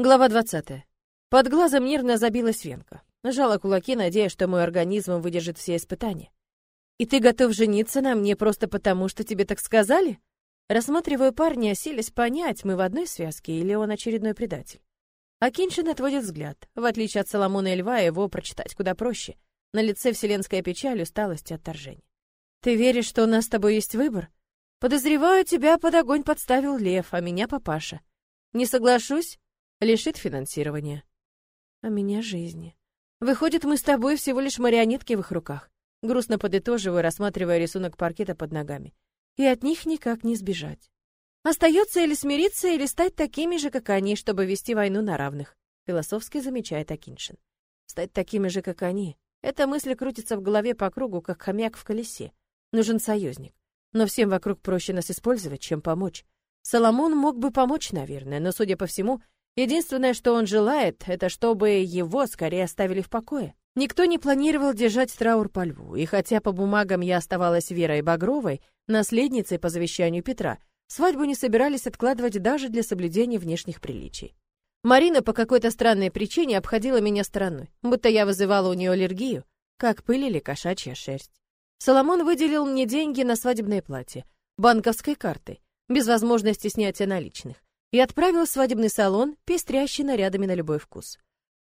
Глава 20. Под глазом нервно забилась венка. Нажала кулаки, надеясь, что мой организм выдержит все испытания. «И ты готов жениться на мне просто потому, что тебе так сказали?» Рассматриваю парня, силясь понять, мы в одной связке или он очередной предатель. Акиншин отводит взгляд. В отличие от Соломона и Льва, его прочитать куда проще. На лице вселенская печаль, усталость и отторжение. «Ты веришь, что у нас с тобой есть выбор?» «Подозреваю, тебя под огонь подставил Лев, а меня папаша. Не соглашусь, лишит финансирования. А меня жизни. Выходит, мы с тобой всего лишь марионетки в их руках. Грустно подытоживаю, рассматривая рисунок паркета под ногами. И от них никак не сбежать. Остается или смириться, или стать такими же, как они, чтобы вести войну на равных, философски замечает Акиншин. Стать такими же, как они. Эта мысль крутится в голове по кругу, как хомяк в колесе. Нужен союзник. Но всем вокруг проще нас использовать, чем помочь. Соломон мог бы помочь, наверное, но, судя по всему, единственное, что он желает, это чтобы его скорее оставили в покое. Никто не планировал держать траур по льву, и хотя по бумагам я оставалась Верой Багровой, наследницей по завещанию Петра, свадьбу не собирались откладывать даже для соблюдения внешних приличий. Марина по какой-то странной причине обходила меня стороной, будто я вызывала у нее аллергию, как пыль или кошачья шерсть. Соломон выделил мне деньги на свадебное платье, банковской картой, без возможности снятия наличных, и отправил в свадебный салон, пестрящий нарядами на любой вкус.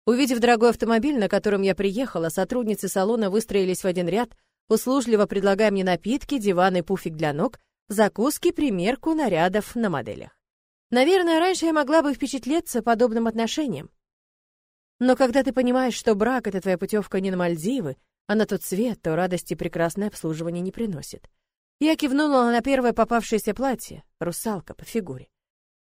Увидев дорогой автомобиль, на котором я приехала, сотрудницы салона выстроились в один ряд, услужливо предлагая мне напитки, диван и пуфик для ног, закуски, примерку нарядов на моделях. Наверное, раньше я могла бы впечатлиться подобным отношением. Но когда ты понимаешь, что брак — это твоя путевка не на Мальдивы, а на тот свет, то радости прекрасное обслуживание не приносит. Я кивнула на первое попавшееся платье, русалка по фигуре.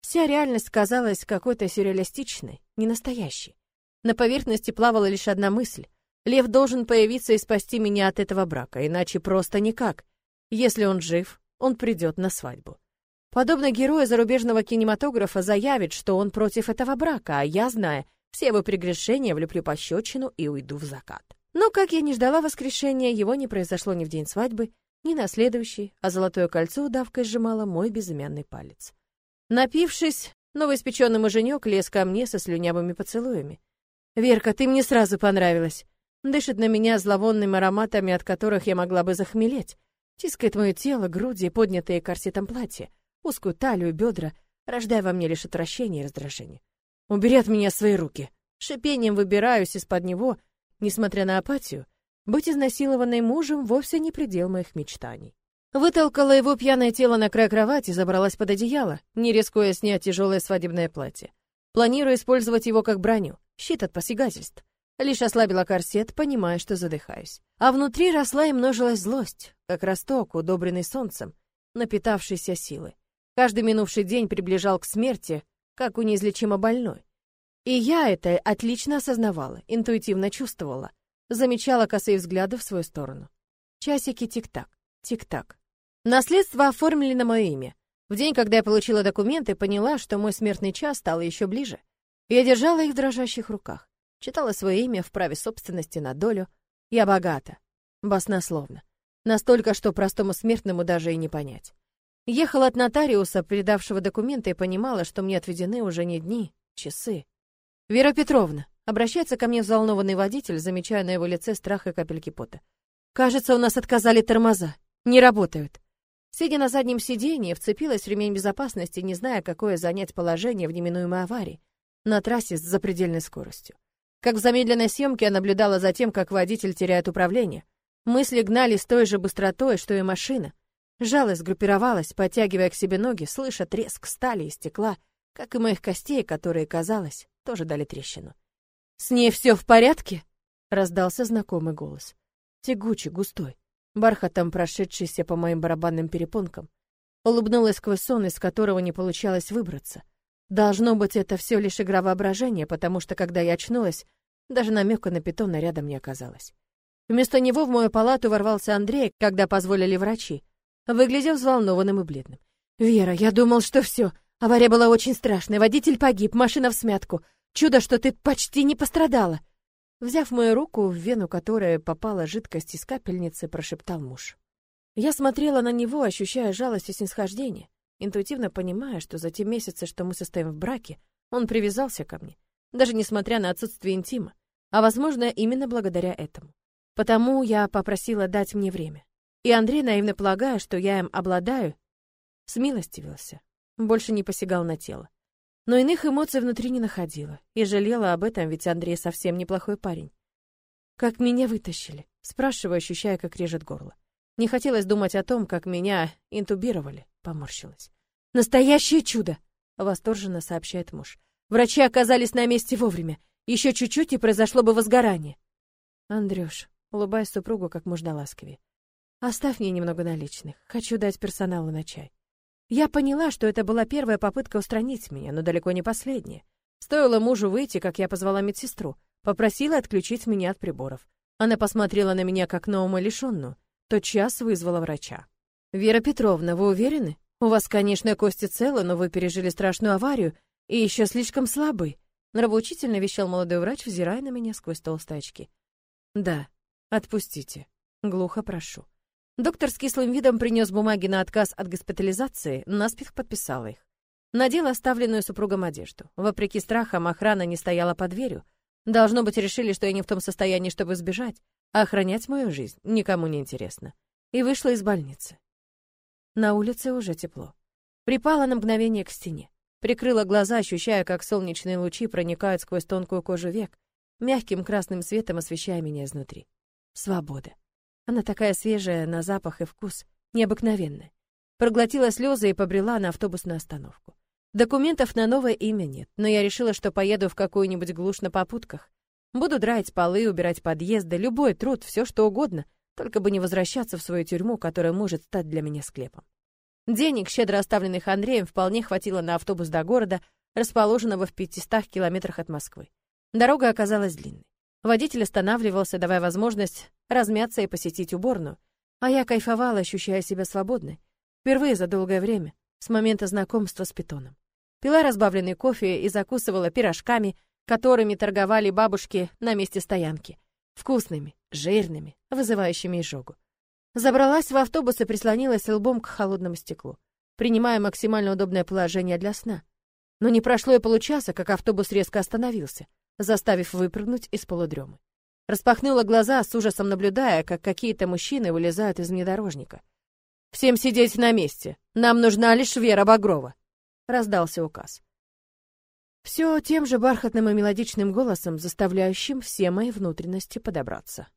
Вся реальность казалась какой-то сюрреалистичной, ненастоящей. На поверхности плавала лишь одна мысль. Лев должен появиться и спасти меня от этого брака, иначе просто никак. Если он жив, он придет на свадьбу. Подобно герою зарубежного кинематографа заявит, что он против этого брака, а я, зная все его прегрешения, влюблю пощечину и уйду в закат. Но, как я не ждала воскрешения, его не произошло ни в день свадьбы, ни на следующий, а золотое кольцо удавкой сжимало мой безымянный палец. Напившись, новоиспеченный муженек лез ко мне со слюнявыми поцелуями. «Верка, ты мне сразу понравилась!» Дышит на меня зловонными ароматами, от которых я могла бы захмелеть. Тискает мое тело, груди, поднятые корсетом платья, узкую талию, бедра, рождая во мне лишь отвращение и раздражение. «Убери от меня свои руки!» Шипением выбираюсь из-под него, несмотря на апатию, быть изнасилованной мужем вовсе не предел моих мечтаний. Вытолкала его пьяное тело на край кровати, забралась под одеяло, не рискуя снять тяжелое свадебное платье. Планирую использовать его как броню, щит от посягательств. Лишь ослабила корсет, понимая, что задыхаюсь. А внутри росла и множилась злость, как росток, удобренный солнцем, напитавшийся силы. Каждый минувший день приближал к смерти, как у неизлечимо больной. И я это отлично осознавала, интуитивно чувствовала замечала косые взгляды в свою сторону. Часики тик-так, тик-так. Наследство оформили на мое имя. В день, когда я получила документы, поняла, что мой смертный час стал еще ближе. Я держала их в дрожащих руках. Читала свое имя в праве собственности на долю. Я богата. Баснословно. Настолько, что простому смертному даже и не понять. Ехала от нотариуса, передавшего документы, и понимала, что мне отведены уже не дни, часы. «Вера Петровна», Обращается ко мне взволнованный водитель, замечая на его лице страх и капельки пота. «Кажется, у нас отказали тормоза. Не работают». Сидя на заднем сиденье, вцепилась в ремень безопасности, не зная, какое занять положение в неминуемой аварии на трассе с запредельной скоростью. Как в замедленной съемке я наблюдала за тем, как водитель теряет управление. Мысли гнали с той же быстротой, что и машина. Жалость группировалась, подтягивая к себе ноги, слыша треск стали и стекла, как и моих костей, которые, казалось, тоже дали трещину. «С ней все в порядке?» — раздался знакомый голос. Тягучий, густой, бархатом прошедшийся по моим барабанным перепонкам. Улыбнулась сквозь сон, из которого не получалось выбраться. Должно быть, это все лишь игра воображения, потому что, когда я очнулась, даже намека на питона рядом не оказалось. Вместо него в мою палату ворвался Андрей, когда позволили врачи. Выглядел взволнованным и бледным. «Вера, я думал, что все. Авария была очень страшная, водитель погиб, машина в смятку. Чудо, что ты почти не пострадала. Взяв мою руку, в вену которой попала жидкость из капельницы, прошептал муж. Я смотрела на него, ощущая жалость и снисхождение, интуитивно понимая, что за те месяцы, что мы состоим в браке, Он привязался ко мне, даже несмотря на отсутствие интима, а, возможно, именно благодаря этому. Потому я попросила дать мне время. И Андрей, наивно полагая, что я им обладаю, смилостивился, больше не посягал на тело. Но иных эмоций внутри не находила, и жалела об этом, ведь Андрей совсем неплохой парень. Как меня вытащили? Спрашиваю, ощущая, как режет горло. Не хотелось думать о том, как меня интубировали, поморщилась. Настоящее чудо, восторженно сообщает муж. Врачи оказались на месте вовремя. Еще чуть-чуть и произошло бы возгорание. Андрюш, улыбаясь супругу как можно ласковее. Оставь мне немного наличных. Хочу дать персоналу на чай. Я поняла, что это была первая попытка устранить меня, но далеко не последняя. Стоило мужу выйти, как я позвала медсестру, попросила отключить меня от приборов. Она посмотрела на меня как на умалишенную, тотчас вызвала врача. «Вера Петровна, вы уверены? У вас, конечно, кости целы, но вы пережили страшную аварию и еще слишком слабы», нравоучительно вещал молодой врач, взирая на меня сквозь толстые очки. «Да, отпустите. Глухо прошу». Доктор с кислым видом принес бумаги на отказ от госпитализации, наспех подписала их. Надела оставленную супругом одежду. Вопреки страхам, охрана не стояла под дверью. Должно быть, решили, что я не в том состоянии, чтобы сбежать, а охранять мою жизнь никому не интересно. И вышла из больницы. На улице уже тепло. Припала на мгновение к стене. Прикрыла глаза, ощущая, как солнечные лучи проникают сквозь тонкую кожу век, мягким красным светом освещая меня изнутри. Свобода. Она такая свежая на запах и вкус, необыкновенная. Проглотила слезы и побрела на автобусную остановку. Документов на новое имя нет, но я решила, что поеду в какую-нибудь глушь на попутках. Буду драить полы, убирать подъезды, любой труд, все что угодно, только бы не возвращаться в свою тюрьму, которая может стать для меня склепом. Денег, щедро оставленных Андреем, вполне хватило на автобус до города, расположенного в 500 километрах от Москвы. Дорога оказалась длинной. Водитель останавливался, давая возможность размяться и посетить уборную. А я кайфовала, ощущая себя свободной. Впервые за долгое время, с момента знакомства с питоном. Пила разбавленный кофе и закусывала пирожками, которыми торговали бабушки на месте стоянки. Вкусными, жирными, вызывающими изжогу. Забралась в автобус и прислонилась лбом к холодному стеклу, принимая максимально удобное положение для сна. Но не прошло и получаса, как автобус резко остановился, заставив выпрыгнуть из полудремы. Распахнула глаза, с ужасом наблюдая, как какие-то мужчины вылезают из внедорожника. «Всем сидеть на месте! Нам нужна лишь Вера Багрова!» — раздался указ. Все тем же бархатным и мелодичным голосом, заставляющим все мои внутренности подобраться.